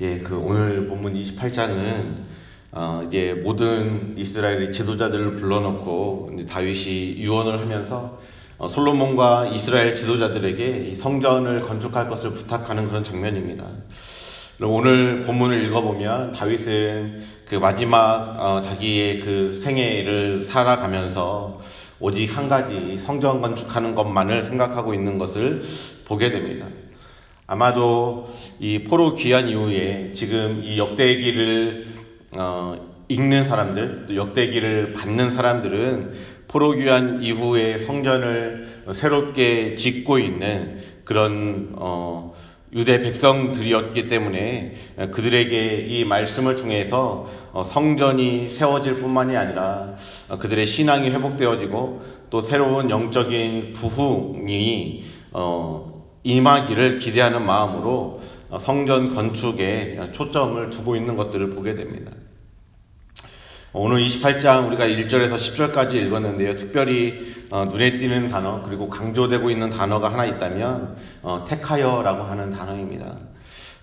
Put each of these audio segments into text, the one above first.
예, 그 오늘 본문 28장은 어, 이제 모든 이스라엘의 지도자들을 불러놓고 다윗이 유언을 하면서 어, 솔로몬과 이스라엘 지도자들에게 이 성전을 건축할 것을 부탁하는 그런 장면입니다. 오늘 본문을 읽어보면 다윗은 그 마지막 어, 자기의 그 생애를 살아가면서 오직 한 가지 성전 건축하는 것만을 생각하고 있는 것을 보게 됩니다. 아마도 이 포로 귀환 이후에 지금 이 역대기를 어, 읽는 사람들, 또 역대기를 받는 사람들은 포로 귀환 이후에 성전을 새롭게 짓고 있는 그런 어, 유대 백성들이었기 때문에 그들에게 이 말씀을 통해서 어, 성전이 세워질 뿐만이 아니라 어, 그들의 신앙이 회복되어지고 또 새로운 영적인 부흥이 어, 임하기를 기대하는 마음으로 어, 성전 건축에 초점을 두고 있는 것들을 보게 됩니다. 오늘 28장 우리가 1절에서 10절까지 읽었는데요. 특별히 어, 눈에 띄는 단어 그리고 강조되고 있는 단어가 하나 있다면 어, 택하여라고 하는 단어입니다.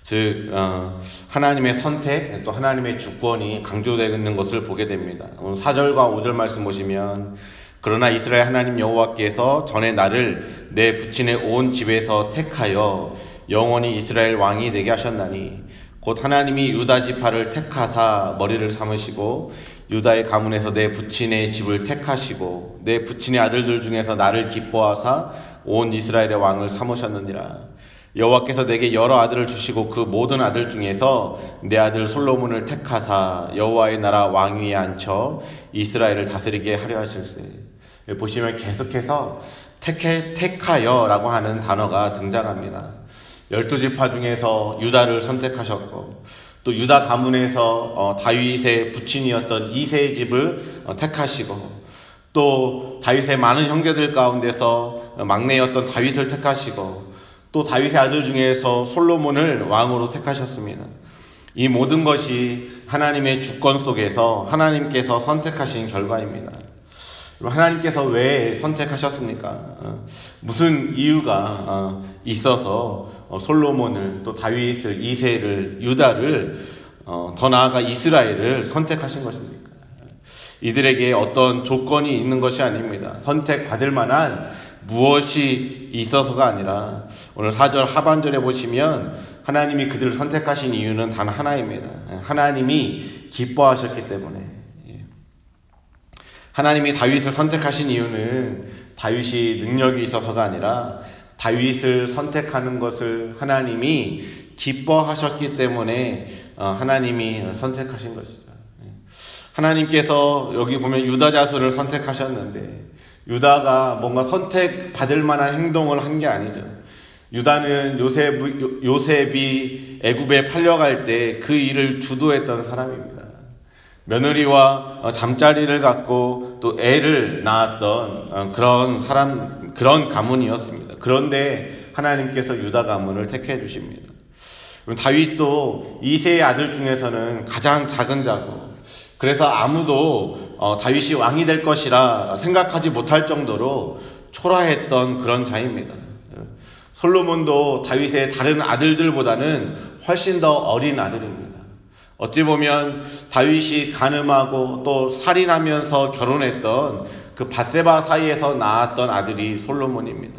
즉 어, 하나님의 선택 또 하나님의 주권이 강조되는 것을 보게 됩니다. 오늘 4절과 5절 말씀 보시면 그러나 이스라엘 하나님 여호와께서 전에 나를 내 부친의 온 집에서 택하여 영원히 이스라엘 왕이 되게 하셨나니 곧 하나님이 유다 지파를 택하사 머리를 삼으시고 유다의 가문에서 내 부친의 집을 택하시고 내 부친의 아들들 중에서 나를 기뻐하사 온 이스라엘의 왕을 삼으셨느니라 여호와께서 내게 여러 아들을 주시고 그 모든 아들 중에서 내 아들 솔로몬을 택하사 여호와의 나라 왕위에 앉혀 이스라엘을 다스리게 하려 하실세. 보시면 계속해서 택해 택하여라고 하는 단어가 등장합니다. 열두 지파 중에서 유다를 선택하셨고 또 유다 가문에서 어, 다윗의 부친이었던 이세의 집을 어, 택하시고 또 다윗의 많은 형제들 가운데서 막내였던 다윗을 택하시고 또 다윗의 아들 중에서 솔로몬을 왕으로 택하셨습니다. 이 모든 것이 하나님의 주권 속에서 하나님께서 선택하신 결과입니다. 하나님께서 왜 선택하셨습니까? 어, 무슨 이유가 어, 있어서 어, 솔로몬을 또 다윗을 이세를 유다를 더 나아가 이스라엘을 선택하신 것입니까? 이들에게 어떤 조건이 있는 것이 아닙니다. 선택받을 만한 무엇이 있어서가 아니라 오늘 4절 하반절에 보시면 하나님이 그들을 선택하신 이유는 단 하나입니다. 하나님이 기뻐하셨기 때문에 예. 하나님이 다윗을 선택하신 이유는 다윗이 능력이 있어서가 아니라 다윗을 선택하는 것을 하나님이 기뻐하셨기 때문에 어, 하나님이 선택하신 것이죠. 예. 하나님께서 여기 보면 유다 자손을 선택하셨는데 유다가 뭔가 선택받을 만한 행동을 한 게 아니죠. 유다는 요셉, 요셉이 애굽에 팔려갈 때 그 일을 주도했던 사람입니다. 며느리와 어, 잠자리를 갖고 또 애를 낳았던 어, 그런 사람, 그런 가문이었습니다. 그런데 하나님께서 유다 가문을 택해 주십니다. 다윗도 이세의 아들 중에서는 가장 작은 자고 그래서 아무도 어, 다윗이 왕이 될 것이라 생각하지 못할 정도로 초라했던 그런 자입니다. 솔로몬도 다윗의 다른 아들들보다는 훨씬 더 어린 아들입니다. 어찌 보면 다윗이 가늠하고 또 살인하면서 결혼했던 그 바세바 사이에서 낳았던 아들이 솔로몬입니다.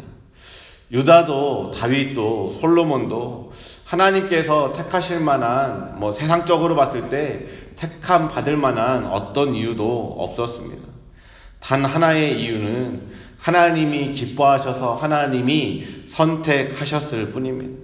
유다도 다윗도 솔로몬도 하나님께서 택하실 만한 뭐 세상적으로 봤을 때 택함 받을 만한 어떤 이유도 없었습니다. 단 하나의 이유는 하나님이 기뻐하셔서 하나님이 선택하셨을 뿐입니다.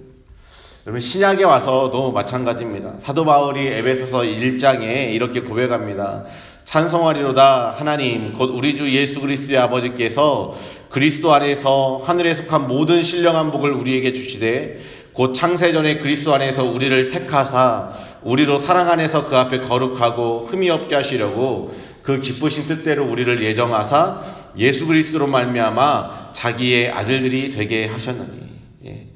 여러분 신약에 와서도 마찬가지입니다. 사도 바울이 에베소서 1장에 이렇게 고백합니다. 찬송하리로다 하나님 곧 우리 주 예수 그리스도의 아버지께서 그리스도 안에서 하늘에 속한 모든 신령한 복을 우리에게 주시되 곧 창세전에 그리스도 안에서 우리를 택하사 우리로 사랑 안에서 그 앞에 거룩하고 흠이 없게 하시려고 그 기쁘신 뜻대로 우리를 예정하사 예수 그리스도로 말미암아 자기의 아들들이 되게 하셨느니 예.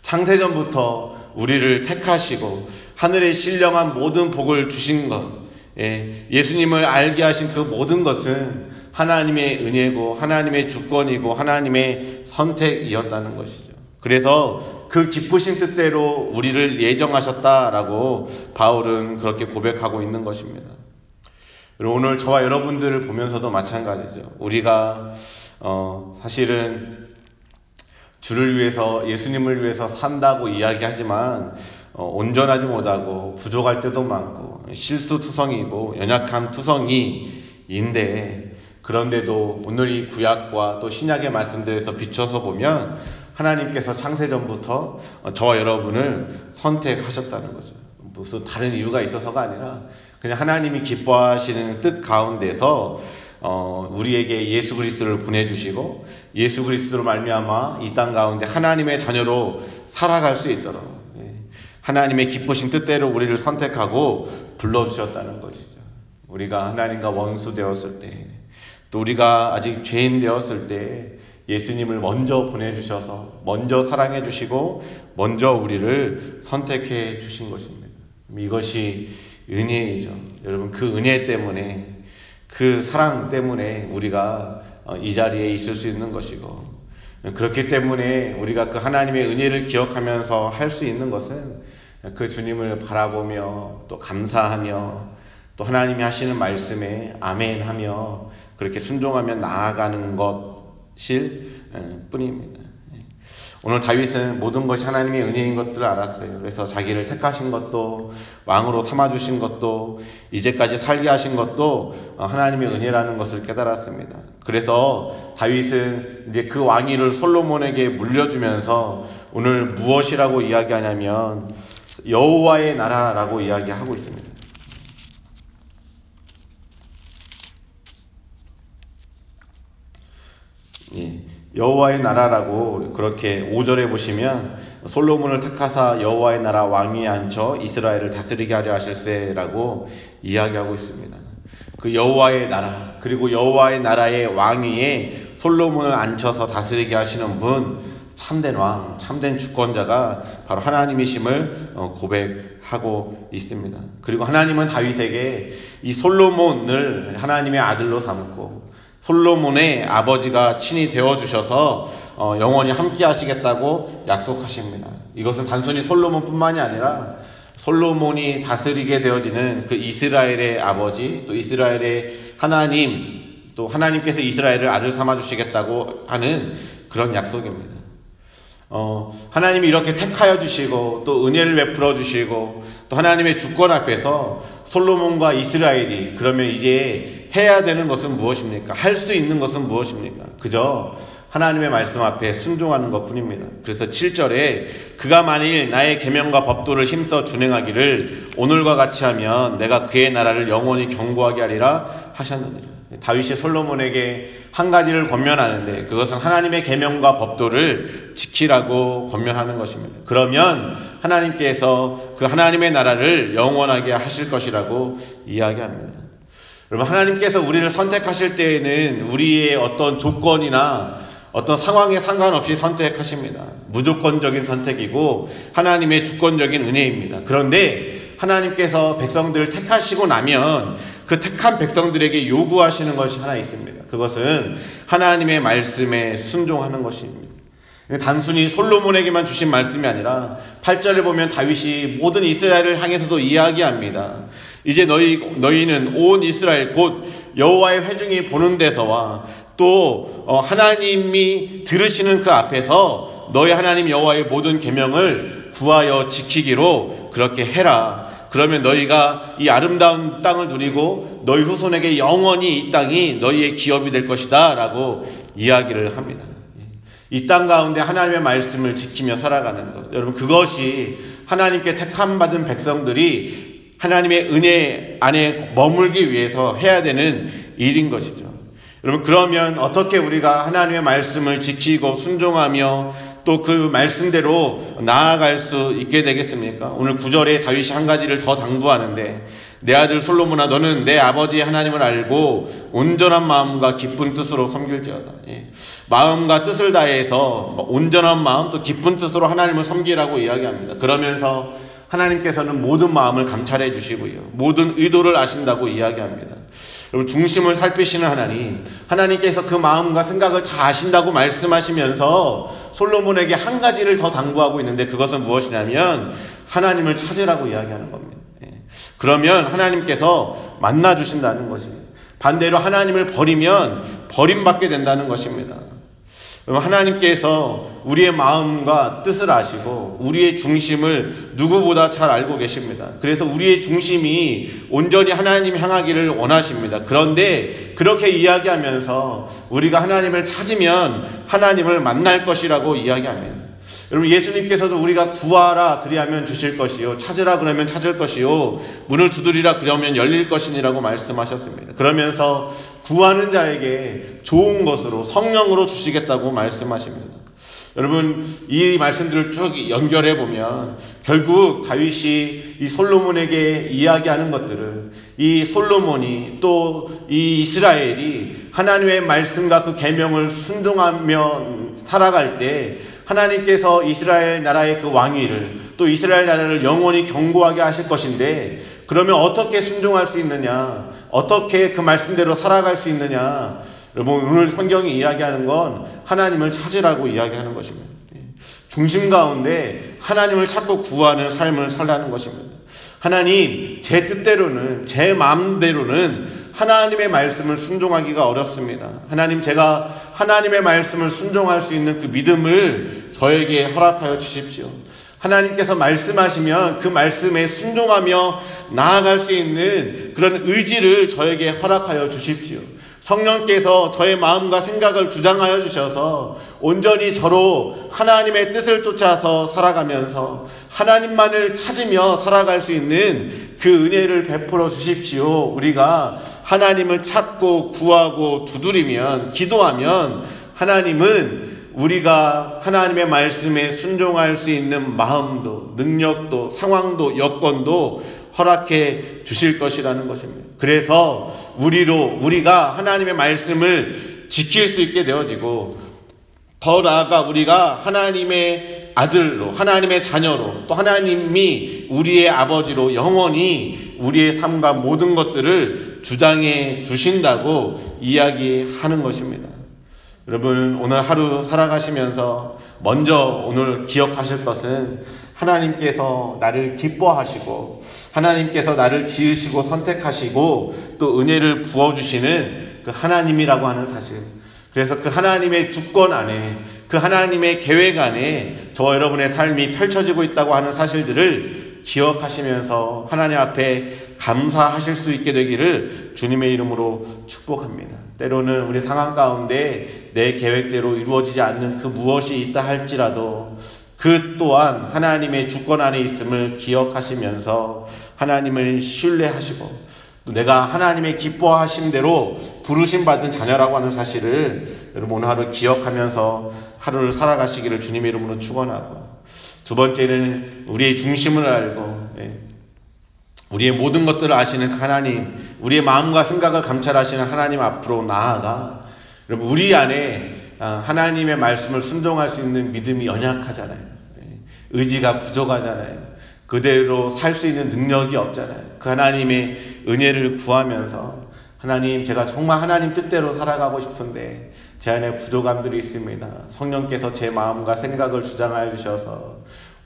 창세전부터 우리를 택하시고 하늘의 신령한 모든 복을 주신 것 예. 예수님을 알게 하신 그 모든 것은 하나님의 은혜고 하나님의 주권이고 하나님의 선택이었다는 것이죠. 그래서 그 기쁘신 뜻대로 우리를 예정하셨다라고 바울은 그렇게 고백하고 있는 것입니다. 그리고 오늘 저와 여러분들을 보면서도 마찬가지죠. 우리가 어, 사실은 주를 위해서 예수님을 위해서 산다고 이야기하지만 어, 온전하지 못하고 부족할 때도 많고 실수투성이고 연약함 투성이인데 그런데도 오늘 이 구약과 또 신약의 말씀들에서 비춰서 보면 하나님께서 창세전부터 저와 여러분을 선택하셨다는 거죠. 무슨 다른 이유가 있어서가 아니라 그냥 하나님이 기뻐하시는 뜻 가운데서 어, 우리에게 예수 그리스도를 보내주시고 예수 그리스도로 말미암아 이 땅 가운데 하나님의 자녀로 살아갈 수 있도록 예, 하나님의 기쁘신 뜻대로 우리를 선택하고 불러주셨다는 것이죠. 우리가 하나님과 원수 되었을 때, 또 우리가 아직 죄인 되었을 때 예수님을 먼저 보내주셔서 먼저 사랑해 주시고 먼저 우리를 선택해 주신 것입니다. 이것이 은혜이죠. 여러분 그 은혜 때문에 그 사랑 때문에 우리가 어, 이 자리에 있을 수 있는 것이고 그렇기 때문에 우리가 그 하나님의 은혜를 기억하면서 할 수 있는 것은 그 주님을 바라보며 또 감사하며 또 하나님이 하시는 말씀에 아멘 하며 그렇게 순종하며 나아가는 것일 뿐입니다. 오늘 다윗은 모든 것이 하나님의 은혜인 것들을 알았어요. 그래서 자기를 택하신 것도 왕으로 삼아 주신 것도 이제까지 살게 하신 것도 하나님의 은혜라는 것을 깨달았습니다. 그래서 다윗은 이제 그 왕위를 솔로몬에게 물려주면서 오늘 무엇이라고 이야기하냐면 여호와의 나라라고 이야기하고 있습니다. 예. 여호와의 나라라고 그렇게 5절에 보시면 솔로몬을 택하사 여호와의 나라 왕위에 앉혀 이스라엘을 다스리게 하려 하실세라고 이야기하고 있습니다. 그 여호와의 나라 그리고 여호와의 나라의 왕위에 솔로몬을 앉혀서 다스리게 하시는 분 참된 왕, 참된 주권자가 바로 하나님이심을 어, 고백하고 있습니다. 그리고 하나님은 다윗에게 이 솔로몬을 하나님의 아들로 삼고 솔로몬의 아버지가 친히 되어 주셔서 어, 영원히 함께 하시겠다고 약속하십니다. 이것은 단순히 솔로몬뿐만이 아니라 솔로몬이 다스리게 되어지는 그 이스라엘의 아버지 또 이스라엘의 하나님 또 하나님께서 이스라엘을 아들 삼아 주시겠다고 하는 그런 약속입니다. 어, 하나님이 이렇게 택하여 주시고 또 은혜를 베풀어 주시고 또 하나님의 주권 앞에서 솔로몬과 이스라엘이 그러면 이제 해야 되는 것은 무엇입니까? 할 수 있는 것은 무엇입니까? 그저 하나님의 말씀 앞에 순종하는 것 뿐입니다. 그래서 7절에 그가 만일 나의 계명과 법도를 힘써 준행하기를 오늘과 같이 하면 내가 그의 나라를 영원히 경고하게 하리라 하셨느니라. 다윗이 솔로몬에게 한 가지를 권면하는데 그것은 하나님의 계명과 법도를 지키라고 권면하는 것입니다. 그러면 하나님께서 그 하나님의 나라를 영원하게 하실 것이라고 이야기합니다. 여러분 하나님께서 우리를 선택하실 때에는 우리의 어떤 조건이나 어떤 상황에 상관없이 선택하십니다. 무조건적인 선택이고 하나님의 주권적인 은혜입니다. 그런데 하나님께서 백성들을 택하시고 나면 그 택한 백성들에게 요구하시는 것이 하나 있습니다. 그것은 하나님의 말씀에 순종하는 것입니다. 단순히 솔로몬에게만 주신 말씀이 아니라 8절을 보면 다윗이 모든 이스라엘을 향해서도 이야기합니다. 이제 너희 너희는 온 이스라엘 곧 여호와의 회중이 보는 데서와 또 어, 하나님이 들으시는 그 앞에서 너희 하나님 여호와의 모든 계명을 구하여 지키기로 그렇게 해라. 그러면 너희가 이 아름다운 땅을 누리고 너희 후손에게 영원히 이 땅이 너희의 기업이 될 것이다. 라고 이야기를 합니다. 이 땅 가운데 하나님의 말씀을 지키며 살아가는 것. 여러분, 그것이 하나님께 택함 받은 백성들이 하나님의 은혜 안에 머물기 위해서 해야 되는 일인 것이죠. 여러분, 그러면 어떻게 우리가 하나님의 말씀을 지키고 순종하며 또 그 말씀대로 나아갈 수 있게 되겠습니까? 오늘 구절에 다윗이 한 가지를 더 당부하는데 내 아들 솔로몬아 너는 내 아버지 하나님을 알고 온전한 마음과 기쁜 뜻으로 섬길지어다. 예. 마음과 뜻을 다해서 온전한 마음 또 기쁜 뜻으로 하나님을 섬기라고 이야기합니다. 그러면서 하나님께서는 모든 마음을 감찰해 주시고요. 모든 의도를 아신다고 이야기합니다. 여러분 중심을 살피시는 하나님, 하나님께서 그 마음과 생각을 다 아신다고 말씀하시면서 솔로몬에게 한 가지를 더 당부하고 있는데 그것은 무엇이냐면 하나님을 찾으라고 이야기하는 겁니다. 예. 그러면 하나님께서 만나 주신다는 것입니다. 반대로 하나님을 버리면 버림받게 된다는 것입니다. 하나님께서 우리의 마음과 뜻을 아시고 우리의 중심을 누구보다 잘 알고 계십니다. 그래서 우리의 중심이 온전히 하나님 향하기를 원하십니다. 그런데 그렇게 이야기하면서 우리가 하나님을 찾으면 하나님을 만날 것이라고 이야기합니다. 여러분 예수님께서도 우리가 구하라 그리하면 주실 것이요 찾으라 그러면 찾을 것이요 문을 두드리라 그러면 열릴 것이니라고 말씀하셨습니다. 그러면서 구하는 자에게 좋은 것으로 성령으로 주시겠다고 말씀하십니다. 여러분 이 말씀들을 쭉 연결해 보면 결국 다윗이 이 솔로몬에게 이야기하는 것들을 이 솔로몬이 또 이 이스라엘이 하나님의 말씀과 그 계명을 순종하며 살아갈 때 하나님께서 이스라엘 나라의 그 왕위를 또 이스라엘 나라를 영원히 경고하게 하실 것인데 그러면 어떻게 순종할 수 있느냐? 어떻게 그 말씀대로 살아갈 수 있느냐? 여러분 오늘 성경이 이야기하는 건 하나님을 찾으라고 이야기하는 것입니다. 중심 가운데 하나님을 찾고 구하는 삶을 살라는 것입니다. 하나님, 제 뜻대로는, 제 마음대로는 하나님의 말씀을 순종하기가 어렵습니다. 하나님, 제가 하나님의 말씀을 순종할 수 있는 그 믿음을 저에게 허락하여 주십시오. 하나님께서 말씀하시면 그 말씀에 순종하며 나아갈 수 있는 그런 의지를 저에게 허락하여 주십시오. 성령께서 저의 마음과 생각을 주장하여 주셔서 온전히 저로 하나님의 뜻을 쫓아서 살아가면서 하나님만을 찾으며 살아갈 수 있는 그 은혜를 베풀어 주십시오. 우리가 하나님을 찾고 구하고 두드리면 기도하면 하나님은 우리가 하나님의 말씀에 순종할 수 있는 마음도 능력도 상황도 여건도 허락해 주실 것이라는 것입니다. 그래서 우리로 우리가 하나님의 말씀을 지킬 수 있게 되어지고 더 나아가 우리가 하나님의 아들로 하나님의 자녀로 또 하나님이 우리의 아버지로 영원히 우리의 삶과 모든 것들을 주장해 주신다고 이야기하는 것입니다. 여러분 오늘 하루 살아가시면서 먼저 오늘 기억하실 것은 하나님께서 나를 기뻐하시고 하나님께서 나를 지으시고 선택하시고 또 은혜를 부어주시는 그 하나님이라고 하는 사실. 그래서 그 하나님의 주권 안에 그 하나님의 계획 안에 저와 여러분의 삶이 펼쳐지고 있다고 하는 사실들을 기억하시면서 하나님 앞에 감사하실 수 있게 되기를 주님의 이름으로 축복합니다. 때로는 우리 상황 가운데 내 계획대로 이루어지지 않는 그 무엇이 있다 할지라도 그 또한 하나님의 주권 안에 있음을 기억하시면서 하나님을 신뢰하시고 또 내가 하나님의 기뻐하심 대로 부르심 받은 자녀라고 하는 사실을 여러분 오늘 하루 기억하면서 하루를 살아가시기를 주님의 이름으로 축원하고 두 번째는 우리의 중심을 알고 예, 우리의 모든 것들을 아시는 하나님, 우리의 마음과 생각을 감찰하시는 하나님 앞으로 나아가 여러분 우리 안에 아, 하나님의 말씀을 순종할 수 있는 믿음이 연약하잖아요. 예, 의지가 부족하잖아요. 그대로 살 수 있는 능력이 없잖아요. 그 하나님의 은혜를 구하면서 하나님 제가 정말 하나님 뜻대로 살아가고 싶은데 제 안에 부족함들이 있습니다. 성령께서 제 마음과 생각을 주장하여 주셔서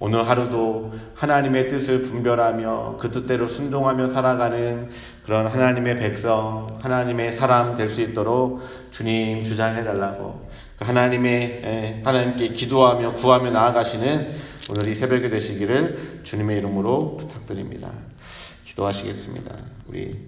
오늘 하루도 하나님의 뜻을 분별하며 그 뜻대로 순종하며 살아가는 그런 하나님의 백성, 하나님의 사람 될 수 있도록 주님 주장해 달라고 그 하나님의 하나님께 기도하며 구하며 나아가시는 오늘 이 새벽이 되시기를 주님의 이름으로 부탁드립니다. 기도하시겠습니다. 우리